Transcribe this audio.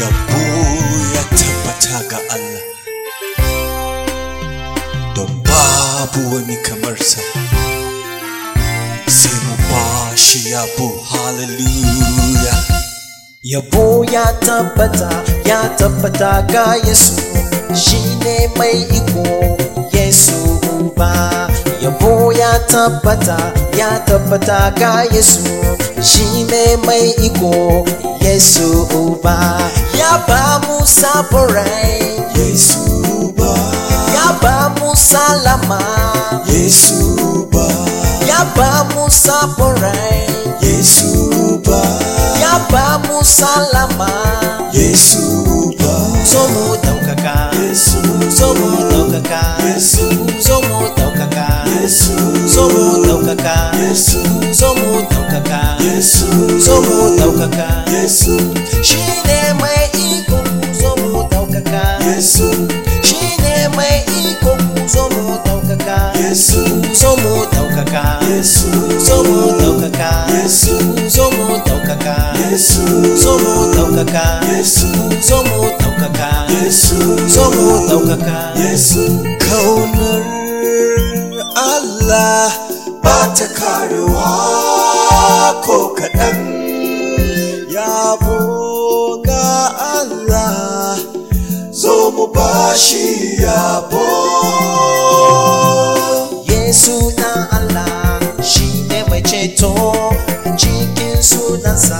yabo ya tabbata ga Allah. Don babu wani kamarsa sai mu ba shi yabo hallelujah. Yabo ya tabbata, ya tabbata ga Yesu, shi ne mai iko Yesu Uba. Yabo ya tabbata, ya tabbata ga Yesu, shi ne mai iko Yesu ba favorai Yesu ba Yaba musalama. Yesu ba Yaba musaporai Yesu ba Yaba musalama. Yesu ba Somo daukaka Yesu Somo daukaka Yesu Somo daukaka Yesu Somo daukaka Yesu Somo daukaka Yesu Somo daukaka Yesu Shine mai Yesu shi ne mai iko so mu ɗaukaka, Yesu so mu ɗaukaka, Yesu so mu ɗaukaka, Yesu so mu ɗaukaka, Yesu mu ɗaukaka, Yesu mu ɗaukaka, Yesu mu ɗaukaka. Yesu. Kaunar Allah ba ta karewa ko kaɗan. Yabo bashi yabo. Yesu ɗan Allah shi ne mai ceto cikin sunansa.